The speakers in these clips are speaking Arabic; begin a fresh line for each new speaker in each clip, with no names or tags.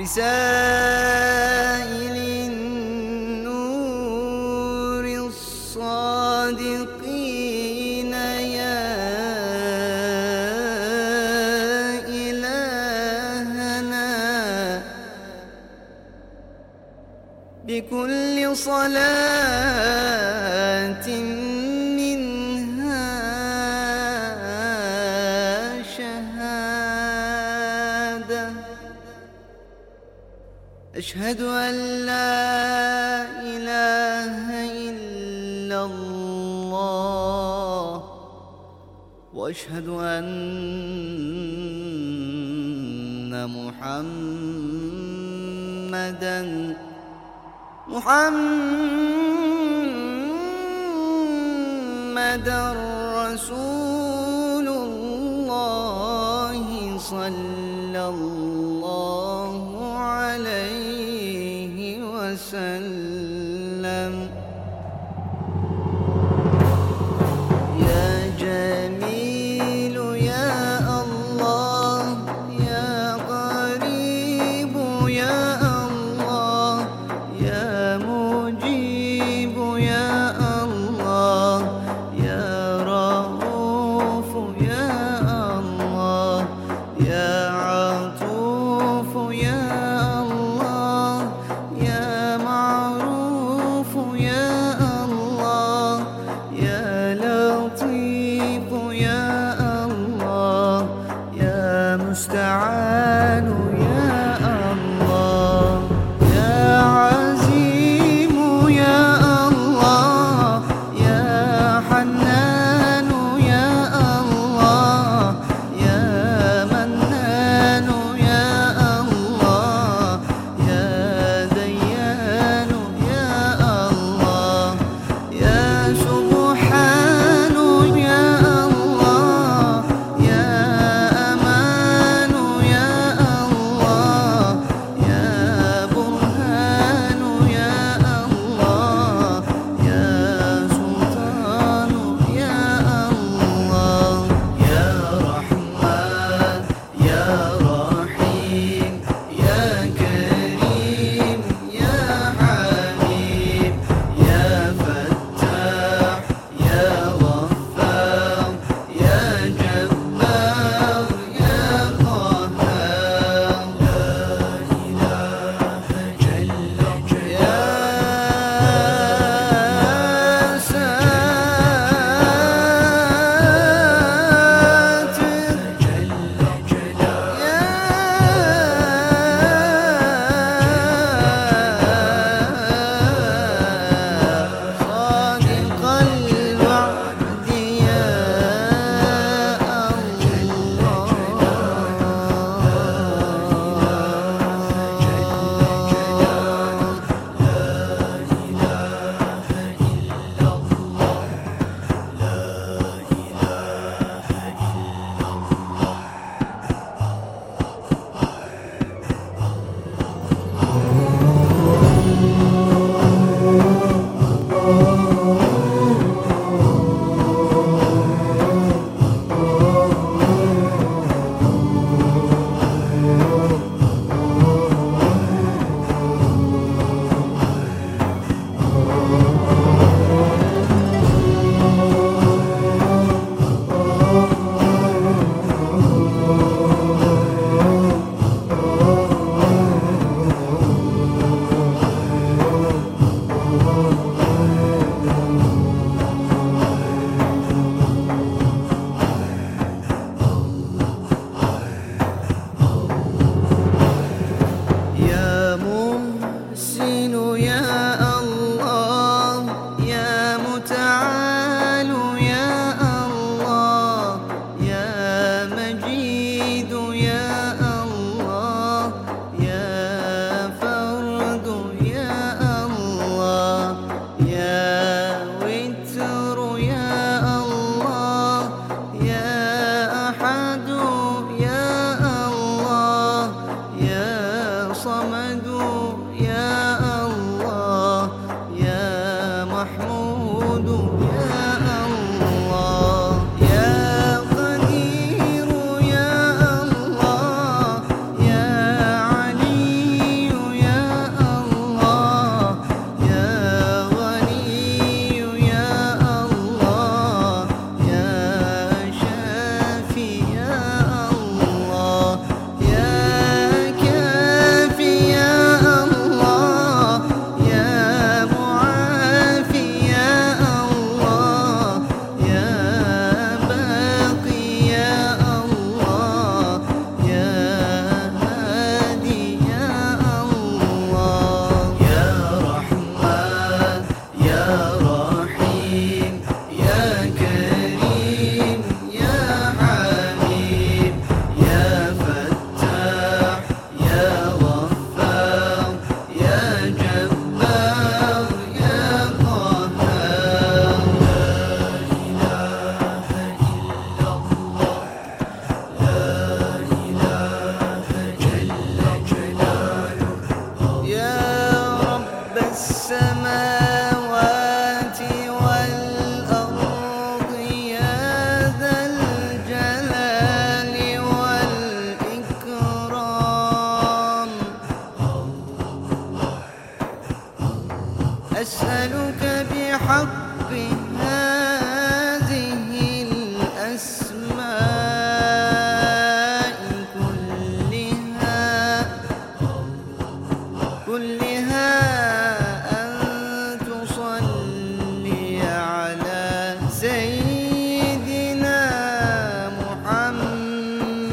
رسائل النور الصادقين يا إلهنا. بكل صلاة منها شهادة. أشهد أن لا إله إلا الله وأشهد أن محمدا محمدا رسول الله صلى الله المستعان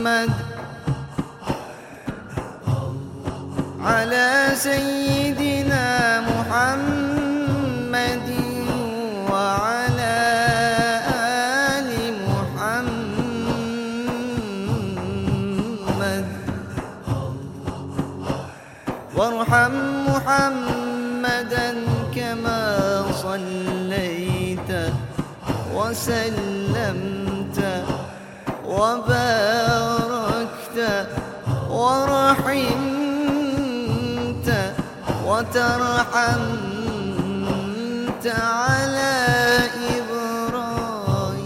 أحمد على سيدنا محمد وعلى آل محمد. وارحم محمدا كما صليت وسلمت وبارك ورحمت وترحمت على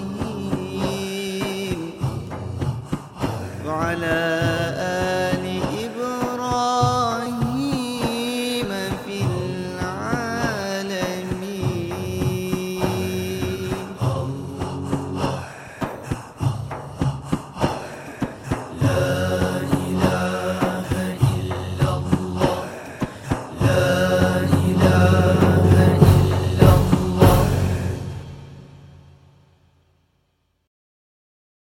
إبراهيم وعلى